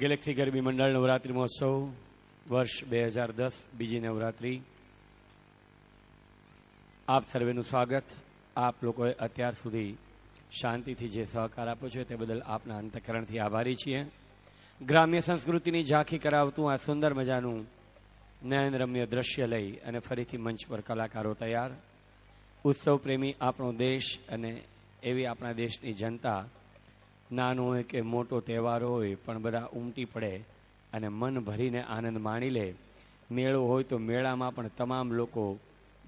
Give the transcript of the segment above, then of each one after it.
Galaxy ગરબી મંડળ નવરાત્રિ મહોત્સવ, વર્ષ બે હજાર દસ, બીજી નવરાત્રિ. આપ સર્વેનું સ્વાગત. આપ લોકોએ અત્યાર સુધી શાંતિથી જે સહકાર આપ્યો છે તે બદલ આપના અંતકરણથી આભારી છીએ. ગ્રામ્ય સંસ્કૃતિની ઝાંખી કરાવતું આ સુંદર મજાનું નયનરમ્ય દ્રશ્ય લઈ અને ફરીથી મંચ પર કલાકારો તૈયાર. ઉત્સવ પ્રેમી આપણો દેશ અને એવી આપણા દેશની જનતા નાનો હોય કે મોટો તહેવાર હોય, પણ બધા ઉમટી પડે અને મન ભરીને આનંદ માણી લે. મેળો હોય તો મેળામાં પણ તમામ લોકો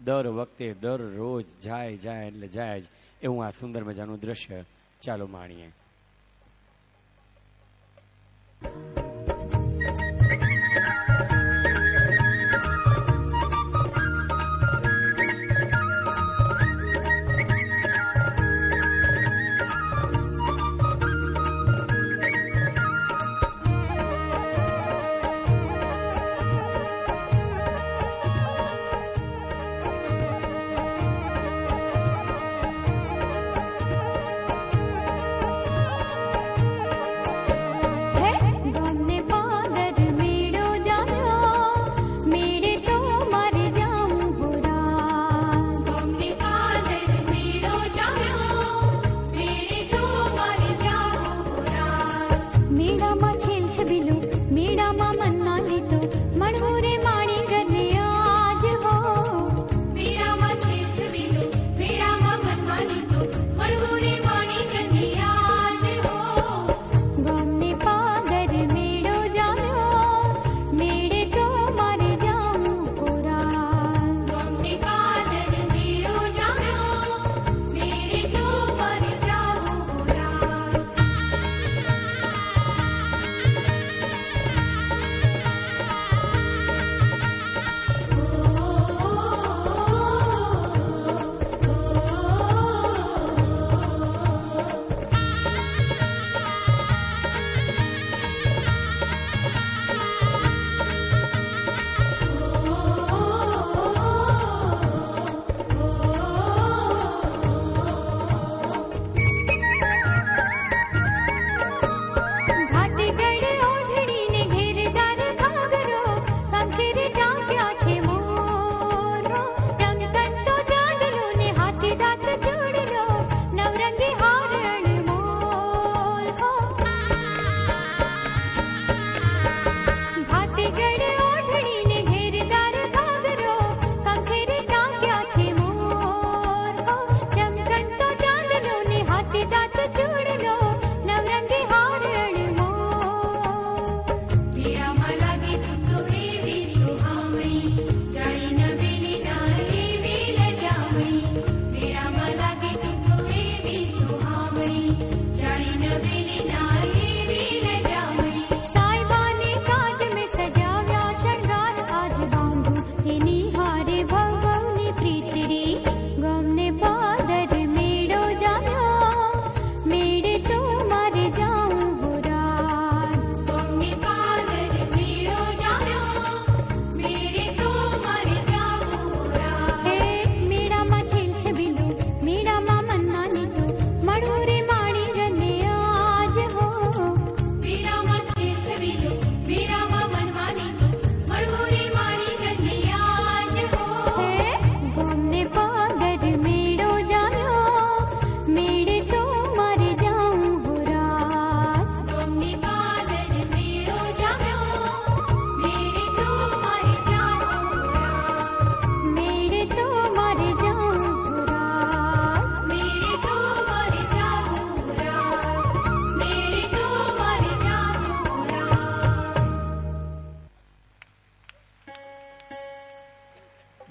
દર વખતે દરરોજ જાય જાય એટલે જાય જ. એવું આ સુંદર મજાનું દ્રશ્ય ચાલો માણીએ.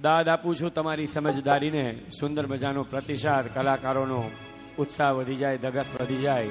દાદ આપું છું તમારી સમજદારીને. સુંદર મજાનો પ્રતિસાદ, કલાકારોનો ઉત્સાહ વધી જાય ધગસ વધી જાય.